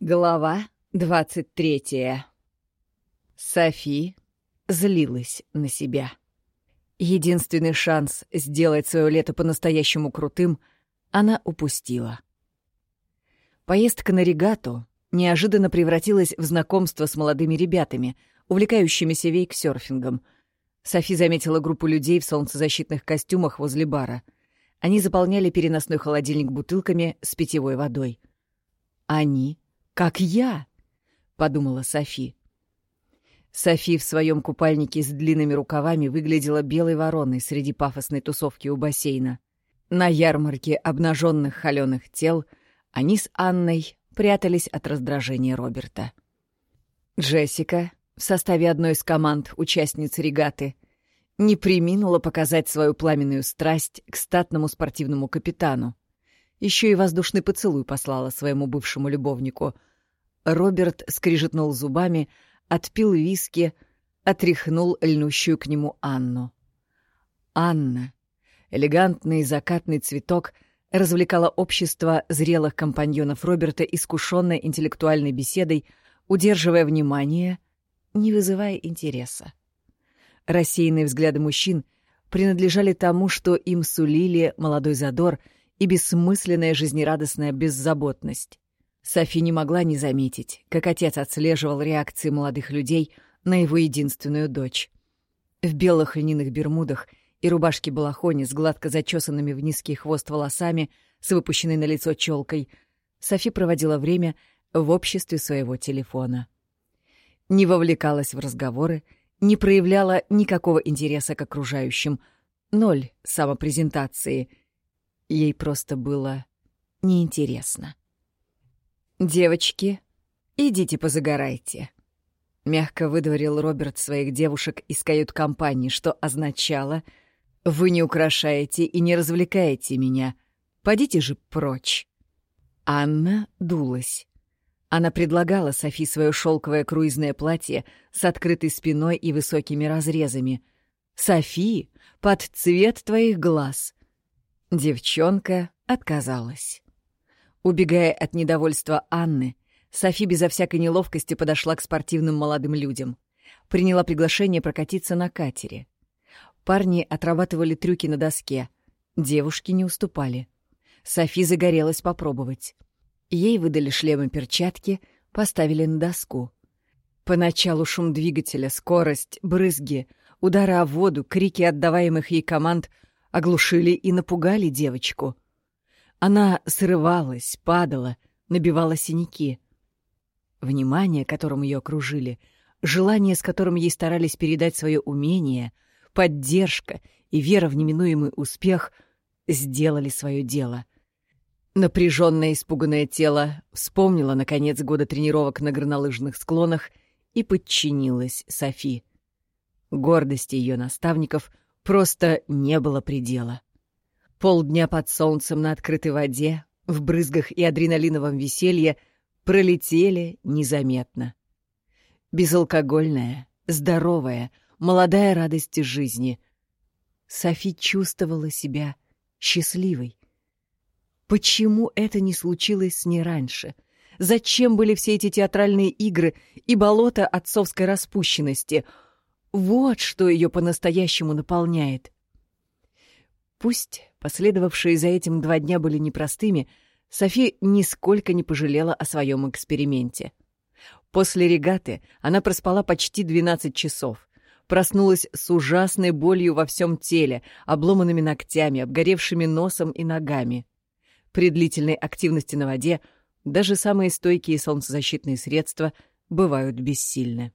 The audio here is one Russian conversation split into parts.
Глава двадцать третья. Софи злилась на себя. Единственный шанс сделать свое лето по-настоящему крутым она упустила. Поездка на регату неожиданно превратилась в знакомство с молодыми ребятами, увлекающимися вейксерфингом. Софи заметила группу людей в солнцезащитных костюмах возле бара. Они заполняли переносной холодильник бутылками с питьевой водой. Они как я, подумала Софи. Софи в своем купальнике с длинными рукавами выглядела белой вороной среди пафосной тусовки у бассейна. На ярмарке обнаженных холеных тел они с Анной прятались от раздражения Роберта. Джессика в составе одной из команд участниц регаты не приминула показать свою пламенную страсть к статному спортивному капитану. Еще и воздушный поцелуй послала своему бывшему любовнику. Роберт скрижетнул зубами, отпил виски, отряхнул льнущую к нему Анну. Анна, элегантный закатный цветок, развлекала общество зрелых компаньонов Роберта искушенной интеллектуальной беседой, удерживая внимание, не вызывая интереса. Рассеянные взгляды мужчин принадлежали тому, что им сулили молодой задор — и бессмысленная жизнерадостная беззаботность. Софи не могла не заметить, как отец отслеживал реакции молодых людей на его единственную дочь. В белых льняных бермудах и рубашке-балахоне с гладко зачесанными в низкий хвост волосами, с выпущенной на лицо челкой, Софи проводила время в обществе своего телефона. Не вовлекалась в разговоры, не проявляла никакого интереса к окружающим, ноль самопрезентации — Ей просто было неинтересно. «Девочки, идите позагорайте», — мягко выдворил Роберт своих девушек из кают-компании, что означало «Вы не украшаете и не развлекаете меня. Подите же прочь». Анна дулась. Она предлагала Софи свое шелковое круизное платье с открытой спиной и высокими разрезами. «Софи, под цвет твоих глаз. Девчонка отказалась. Убегая от недовольства Анны, Софи безо всякой неловкости подошла к спортивным молодым людям. Приняла приглашение прокатиться на катере. Парни отрабатывали трюки на доске. Девушки не уступали. Софи загорелась попробовать. Ей выдали шлемы-перчатки, поставили на доску. Поначалу шум двигателя, скорость, брызги, удары о воду, крики отдаваемых ей команд — оглушили и напугали девочку. Она срывалась, падала, набивала синяки. Внимание, которым ее окружили, желание, с которым ей старались передать свое умение, поддержка и вера в неминуемый успех сделали свое дело. Напряженное испуганное тело вспомнило, наконец, года тренировок на горнолыжных склонах и подчинилось Софи. Гордости ее наставников — Просто не было предела. Полдня под солнцем на открытой воде, в брызгах и адреналиновом веселье пролетели незаметно. Безалкогольная, здоровая, молодая радость жизни. Софи чувствовала себя счастливой. Почему это не случилось с ней раньше? Зачем были все эти театральные игры и болото отцовской распущенности — вот что ее по-настоящему наполняет. Пусть последовавшие за этим два дня были непростыми, Софи нисколько не пожалела о своем эксперименте. После регаты она проспала почти 12 часов. Проснулась с ужасной болью во всем теле, обломанными ногтями, обгоревшими носом и ногами. При длительной активности на воде даже самые стойкие солнцезащитные средства бывают бессильны.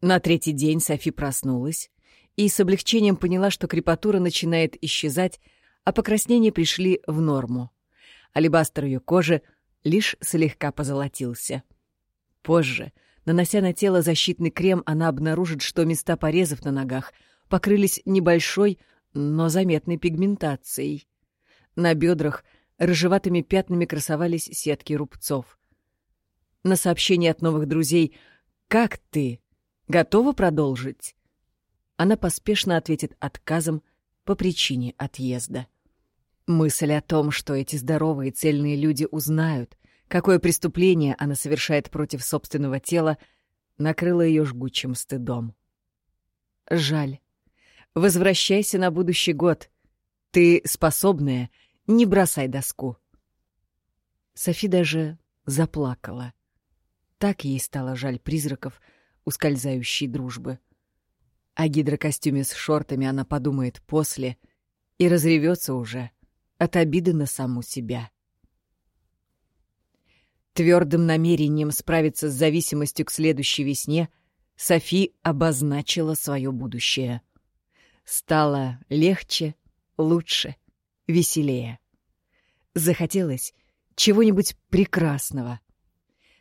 На третий день Софи проснулась и с облегчением поняла, что крепатура начинает исчезать, а покраснения пришли в норму. Алебастр ее кожи лишь слегка позолотился. Позже, нанося на тело защитный крем, она обнаружит, что места порезов на ногах покрылись небольшой, но заметной пигментацией. На бедрах рыжеватыми пятнами красовались сетки рубцов. На сообщение от новых друзей «Как ты?» Готова продолжить?» Она поспешно ответит отказом по причине отъезда. Мысль о том, что эти здоровые цельные люди узнают, какое преступление она совершает против собственного тела, накрыло ее жгучим стыдом. Жаль. Возвращайся на будущий год. Ты способная, не бросай доску. Софи даже заплакала. Так ей стало жаль призраков, ускользающей дружбы. О гидрокостюме с шортами она подумает после и разревется уже от обиды на саму себя. Твердым намерением справиться с зависимостью к следующей весне Софи обозначила свое будущее. Стало легче, лучше, веселее. Захотелось чего-нибудь прекрасного.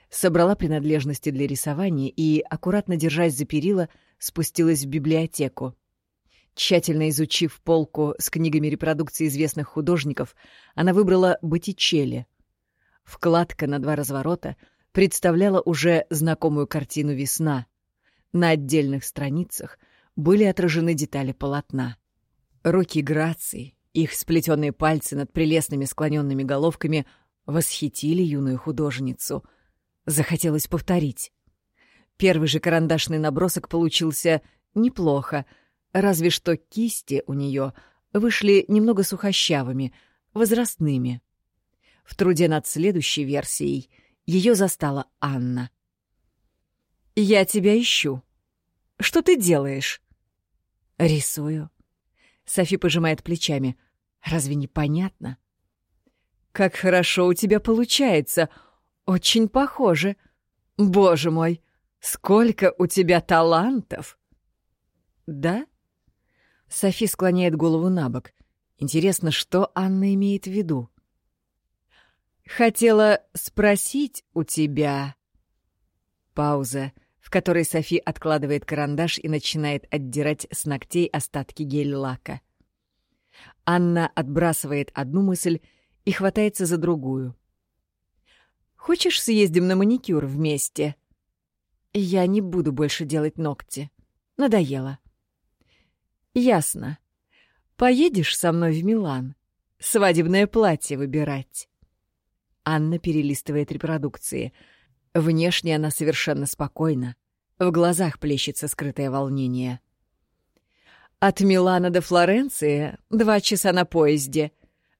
Собрала принадлежности для рисования и, аккуратно держась за перила, спустилась в библиотеку. Тщательно изучив полку с книгами репродукции известных художников, она выбрала Боттичелли. Вкладка на два разворота представляла уже знакомую картину «Весна». На отдельных страницах были отражены детали полотна. Руки Грации, их сплетенные пальцы над прелестными склоненными головками восхитили юную художницу. Захотелось повторить. Первый же карандашный набросок получился неплохо, разве что кисти у нее вышли немного сухощавыми, возрастными. В труде над следующей версией ее застала Анна. «Я тебя ищу. Что ты делаешь?» «Рисую». Софи пожимает плечами. «Разве не понятно?» «Как хорошо у тебя получается! Очень похоже! Боже мой, сколько у тебя талантов!» «Да?» Софи склоняет голову на бок. Интересно, что Анна имеет в виду? «Хотела спросить у тебя...» Пауза, в которой Софи откладывает карандаш и начинает отдирать с ногтей остатки гель-лака. Анна отбрасывает одну мысль и хватается за другую. «Хочешь, съездим на маникюр вместе?» «Я не буду больше делать ногти. Надоело». «Ясно. Поедешь со мной в Милан? Свадебное платье выбирать?» Анна перелистывает репродукции. Внешне она совершенно спокойна. В глазах плещется скрытое волнение. «От Милана до Флоренции два часа на поезде.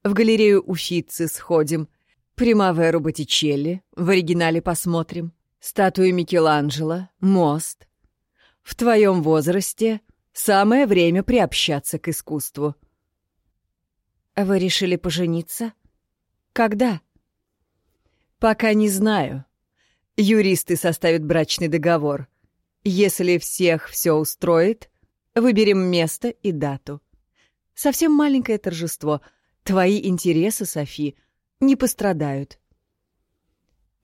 В галерею Уфицы сходим. Примаверу Боттичелли в оригинале посмотрим. Статую Микеланджело, мост. В твоем возрасте самое время приобщаться к искусству. Вы решили пожениться? Когда? Пока не знаю. Юристы составят брачный договор. Если всех все устроит, выберем место и дату. Совсем маленькое торжество — Твои интересы, Софи, не пострадают.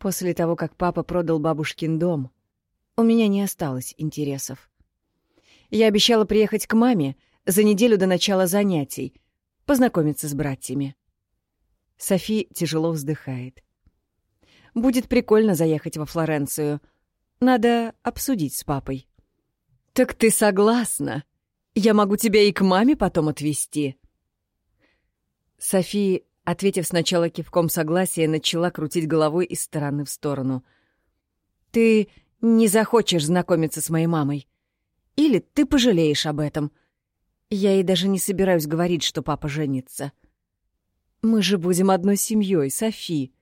После того, как папа продал бабушкин дом, у меня не осталось интересов. Я обещала приехать к маме за неделю до начала занятий, познакомиться с братьями. Софи тяжело вздыхает. Будет прикольно заехать во Флоренцию. Надо обсудить с папой. Так ты согласна? Я могу тебя и к маме потом отвезти. София, ответив сначала кивком согласия, начала крутить головой из стороны в сторону. «Ты не захочешь знакомиться с моей мамой. Или ты пожалеешь об этом. Я ей даже не собираюсь говорить, что папа женится. Мы же будем одной семьей, Софи.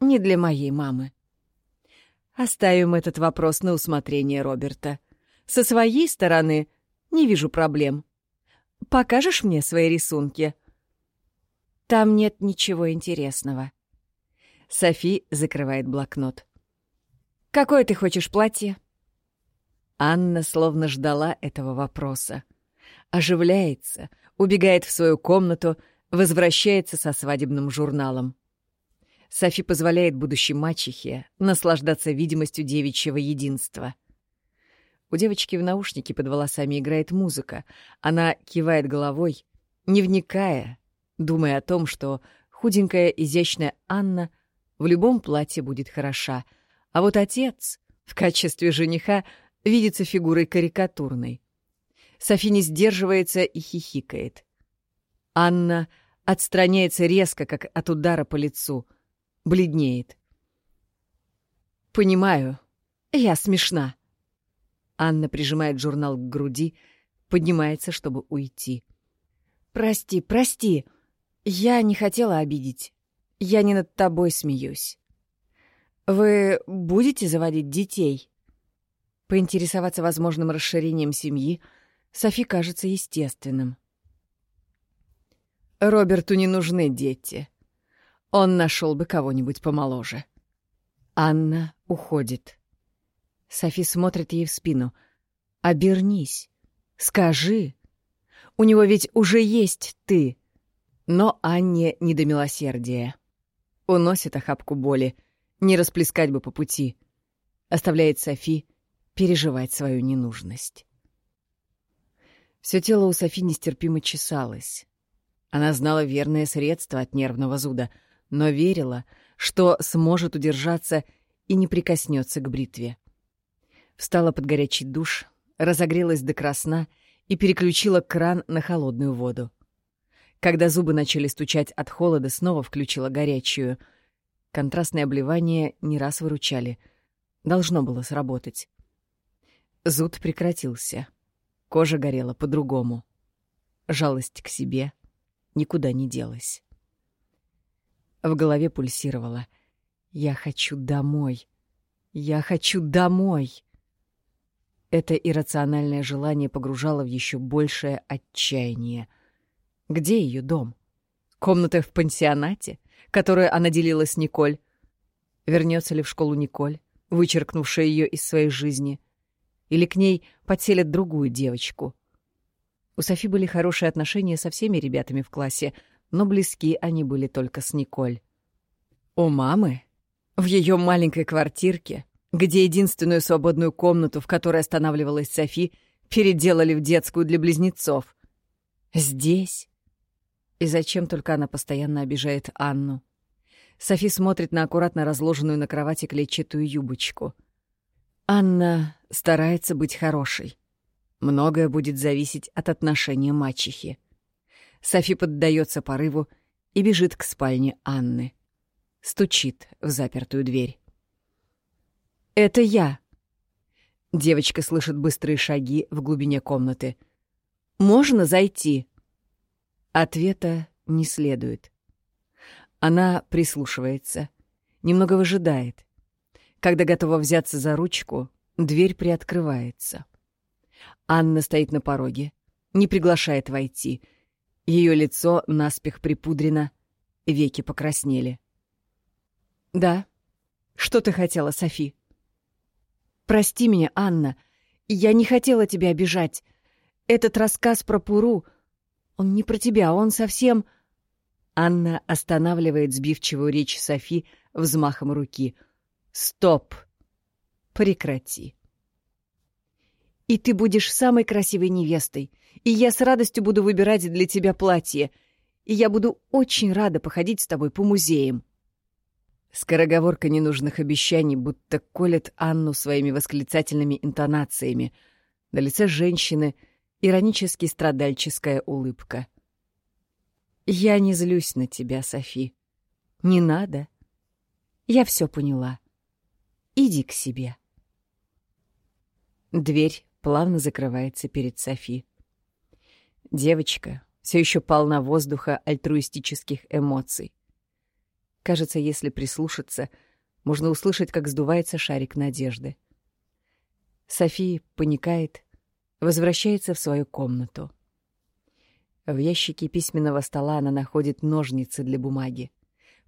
Не для моей мамы. Оставим этот вопрос на усмотрение Роберта. Со своей стороны не вижу проблем. Покажешь мне свои рисунки?» Там нет ничего интересного. Софи закрывает блокнот. «Какое ты хочешь платье?» Анна словно ждала этого вопроса. Оживляется, убегает в свою комнату, возвращается со свадебным журналом. Софи позволяет будущей мачехе наслаждаться видимостью девичьего единства. У девочки в наушнике под волосами играет музыка. Она кивает головой, не вникая, думая о том, что худенькая изящная Анна в любом платье будет хороша, а вот отец в качестве жениха видится фигурой карикатурной. Софи не сдерживается и хихикает. Анна отстраняется резко, как от удара по лицу, бледнеет. Понимаю. Я смешна. Анна прижимает журнал к груди, поднимается, чтобы уйти. Прости, прости. Я не хотела обидеть. Я не над тобой смеюсь. Вы будете заводить детей? Поинтересоваться возможным расширением семьи Софи кажется естественным. Роберту не нужны дети. Он нашел бы кого-нибудь помоложе. Анна уходит. Софи смотрит ей в спину. «Обернись. Скажи. У него ведь уже есть ты». Но Анне не до милосердия. Уносит охапку боли. Не расплескать бы по пути. Оставляет Софи переживать свою ненужность. Все тело у Софи нестерпимо чесалось. Она знала верное средство от нервного зуда, но верила, что сможет удержаться и не прикоснется к бритве. Встала под горячий душ, разогрелась до красна и переключила кран на холодную воду. Когда зубы начали стучать от холода, снова включила горячую. Контрастные обливания не раз выручали. Должно было сработать. Зуд прекратился. Кожа горела по-другому. Жалость к себе никуда не делась. В голове пульсировало. «Я хочу домой! Я хочу домой!» Это иррациональное желание погружало в еще большее отчаяние. Где ее дом? Комната в пансионате, которую она делила с Николь? Вернется ли в школу Николь, вычеркнувшая ее из своей жизни? Или к ней подселят другую девочку? У Софи были хорошие отношения со всеми ребятами в классе, но близки они были только с Николь. У мамы, в ее маленькой квартирке, где единственную свободную комнату, в которой останавливалась Софи, переделали в детскую для близнецов. Здесь? И зачем только она постоянно обижает Анну? Софи смотрит на аккуратно разложенную на кровати клетчатую юбочку. Анна старается быть хорошей. Многое будет зависеть от отношения мачехи. Софи поддается порыву и бежит к спальне Анны. Стучит в запертую дверь. «Это я!» Девочка слышит быстрые шаги в глубине комнаты. «Можно зайти?» Ответа не следует. Она прислушивается, немного выжидает. Когда готова взяться за ручку, дверь приоткрывается. Анна стоит на пороге, не приглашает войти. Ее лицо наспех припудрено, веки покраснели. «Да. Что ты хотела, Софи?» «Прости меня, Анна. Я не хотела тебя обижать. Этот рассказ про Пуру, он не про тебя, он совсем...» Анна останавливает сбивчивую речь Софи взмахом руки. «Стоп! Прекрати!» И ты будешь самой красивой невестой. И я с радостью буду выбирать для тебя платье. И я буду очень рада походить с тобой по музеям. Скороговорка ненужных обещаний будто колет Анну своими восклицательными интонациями. На лице женщины иронически страдальческая улыбка. «Я не злюсь на тебя, Софи. Не надо. Я все поняла. Иди к себе». Дверь плавно закрывается перед Софи. Девочка все еще полна воздуха альтруистических эмоций. Кажется, если прислушаться, можно услышать, как сдувается шарик надежды. София паникает, возвращается в свою комнату. В ящике письменного стола она находит ножницы для бумаги.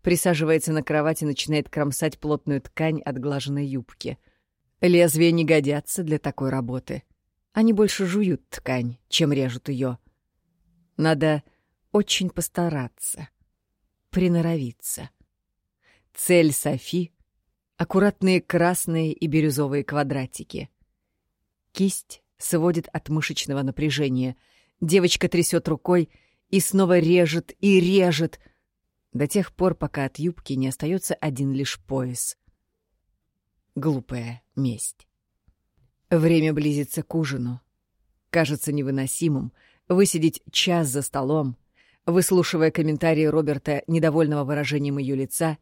Присаживается на кровать и начинает кромсать плотную ткань от глаженной юбки — Лезвия не годятся для такой работы. Они больше жуют ткань, чем режут ее. Надо очень постараться, приноровиться. Цель Софи — аккуратные красные и бирюзовые квадратики. Кисть сводит от мышечного напряжения. Девочка трясет рукой и снова режет и режет, до тех пор, пока от юбки не остается один лишь пояс. Глупая месть. Время близится к ужину. Кажется невыносимым высидеть час за столом, выслушивая комментарии Роберта, недовольного выражением ее лица,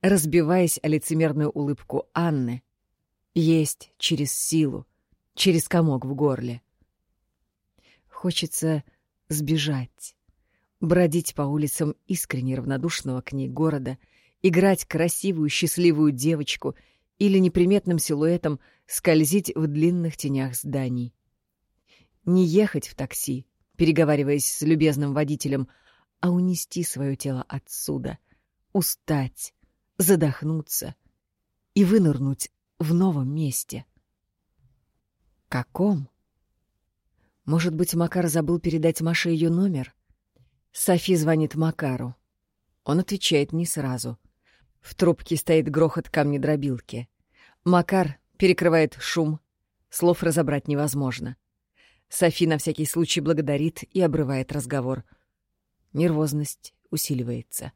разбиваясь о лицемерную улыбку Анны, есть через силу, через комок в горле. Хочется сбежать, бродить по улицам искренне равнодушного к ней города, играть красивую, счастливую девочку или неприметным силуэтом скользить в длинных тенях зданий. Не ехать в такси, переговариваясь с любезным водителем, а унести свое тело отсюда, устать, задохнуться и вынырнуть в новом месте. Каком? Может быть, Макар забыл передать Маше ее номер? Софи звонит Макару. Он отвечает не сразу. В трубке стоит грохот камнедробилки. Макар перекрывает шум. Слов разобрать невозможно. Софи на всякий случай благодарит и обрывает разговор. Нервозность усиливается.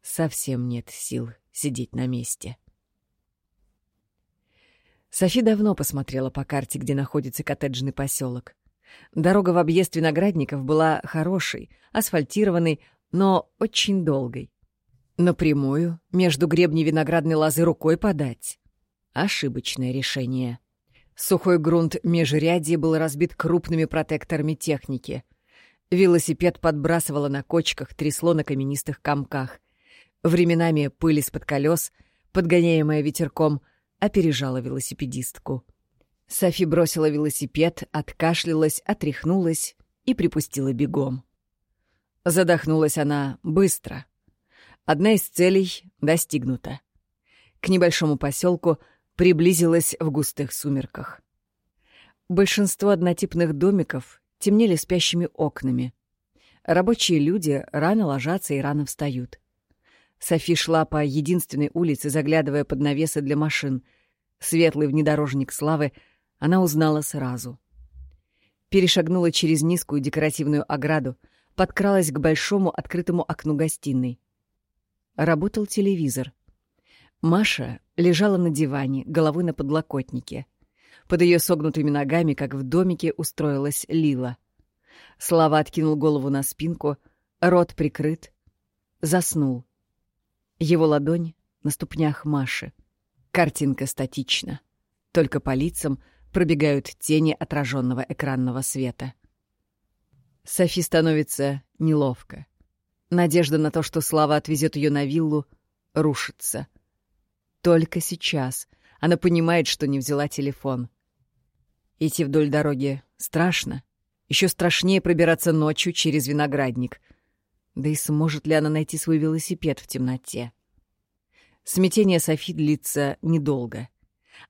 Совсем нет сил сидеть на месте. Софи давно посмотрела по карте, где находится коттеджный поселок. Дорога в объезд виноградников была хорошей, асфальтированной, но очень долгой. Напрямую, между гребней виноградной лозы рукой подать. Ошибочное решение. Сухой грунт межрядья был разбит крупными протекторами техники. Велосипед подбрасывало на кочках, трясло на каменистых комках. Временами пыль из-под колес, подгоняемая ветерком, опережала велосипедистку. Софи бросила велосипед, откашлялась, отряхнулась и припустила бегом. Задохнулась она быстро. Одна из целей достигнута. К небольшому поселку приблизилась в густых сумерках. Большинство однотипных домиков темнели спящими окнами. Рабочие люди рано ложатся и рано встают. Софи шла по единственной улице, заглядывая под навесы для машин. Светлый внедорожник славы она узнала сразу. Перешагнула через низкую декоративную ограду, подкралась к большому открытому окну гостиной. Работал телевизор. Маша лежала на диване, головой на подлокотнике. Под ее согнутыми ногами, как в домике, устроилась Лила. Слава откинул голову на спинку, рот прикрыт. Заснул. Его ладонь на ступнях Маши. Картинка статична. Только по лицам пробегают тени отраженного экранного света. Софи становится неловко. Надежда на то, что Слава отвезет ее на виллу, рушится. Только сейчас она понимает, что не взяла телефон. Идти вдоль дороги страшно. Еще страшнее пробираться ночью через виноградник. Да и сможет ли она найти свой велосипед в темноте? Смятение Софи длится недолго.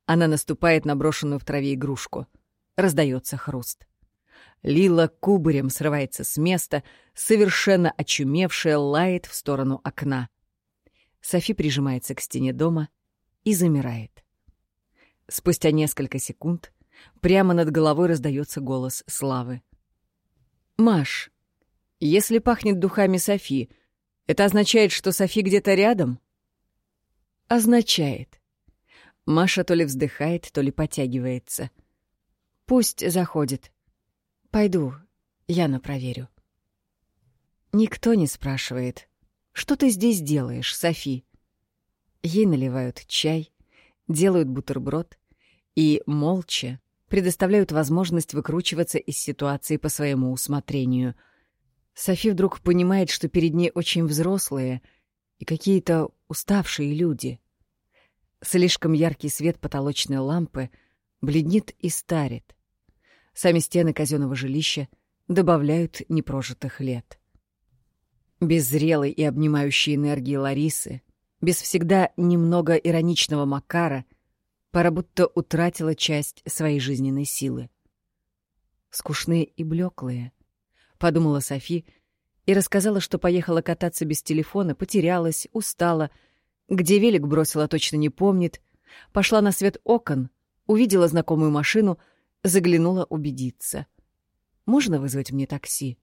Она наступает на брошенную в траве игрушку. Раздается хруст. Лила кубарем срывается с места, совершенно очумевшая лает в сторону окна. Софи прижимается к стене дома и замирает. Спустя несколько секунд прямо над головой раздается голос Славы. «Маш, если пахнет духами Софи, это означает, что Софи где-то рядом?» «Означает». Маша то ли вздыхает, то ли потягивается. «Пусть заходит. Пойду, Яна проверю. Никто не спрашивает, что ты здесь делаешь, Софи? Ей наливают чай, делают бутерброд и, молча, предоставляют возможность выкручиваться из ситуации по своему усмотрению. Софи вдруг понимает, что перед ней очень взрослые и какие-то уставшие люди. Слишком яркий свет потолочной лампы бледнит и старит — Сами стены казенного жилища добавляют непрожитых лет. Без зрелой и обнимающей энергии Ларисы, без всегда немного ироничного Макара, пора будто утратила часть своей жизненной силы. Скучные и блеклые, подумала Софи и рассказала, что поехала кататься без телефона, потерялась, устала, где велик бросила, точно не помнит, пошла на свет окон, увидела знакомую машину — Заглянула убедиться. «Можно вызвать мне такси?»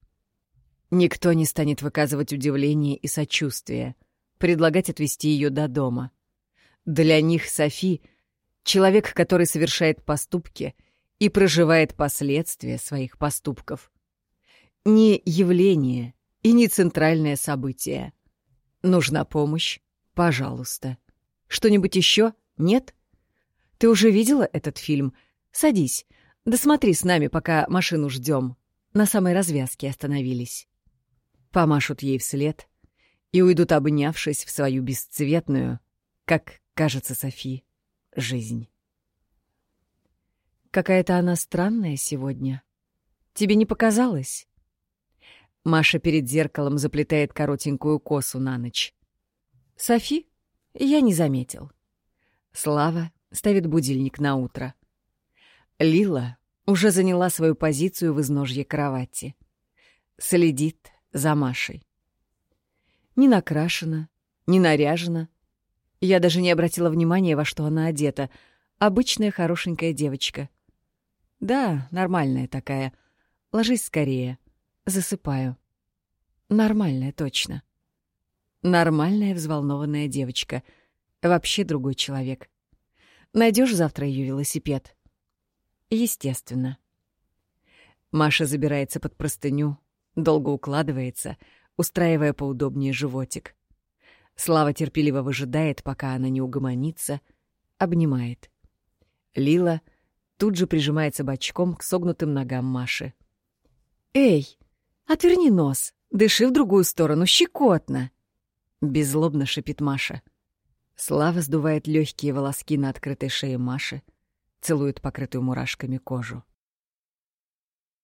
Никто не станет выказывать удивление и сочувствие, предлагать отвезти ее до дома. Для них Софи — человек, который совершает поступки и проживает последствия своих поступков. Не явление и не центральное событие. Нужна помощь, Пожалуйста. Что-нибудь еще? Нет? Ты уже видела этот фильм? Садись. Досмотри с нами, пока машину ждем. На самой развязке остановились. Помашут ей вслед и уйдут, обнявшись в свою бесцветную, как кажется Софи, жизнь. Какая-то она странная сегодня. Тебе не показалось? Маша перед зеркалом заплетает коротенькую косу на ночь. Софи? Я не заметил. Слава ставит будильник на утро. Лила уже заняла свою позицию в изножье кровати. Следит за Машей. Не накрашена, не наряжена. Я даже не обратила внимания, во что она одета. Обычная хорошенькая девочка. Да, нормальная такая. Ложись скорее. Засыпаю. Нормальная, точно. Нормальная взволнованная девочка. Вообще другой человек. Найдешь завтра ее велосипед? Естественно. Маша забирается под простыню, долго укладывается, устраивая поудобнее животик. Слава терпеливо выжидает, пока она не угомонится, обнимает. Лила тут же прижимается бочком к согнутым ногам Маши. «Эй, отверни нос, дыши в другую сторону, щекотно!» Беззлобно шипит Маша. Слава сдувает легкие волоски на открытой шее Маши, целует покрытую мурашками кожу.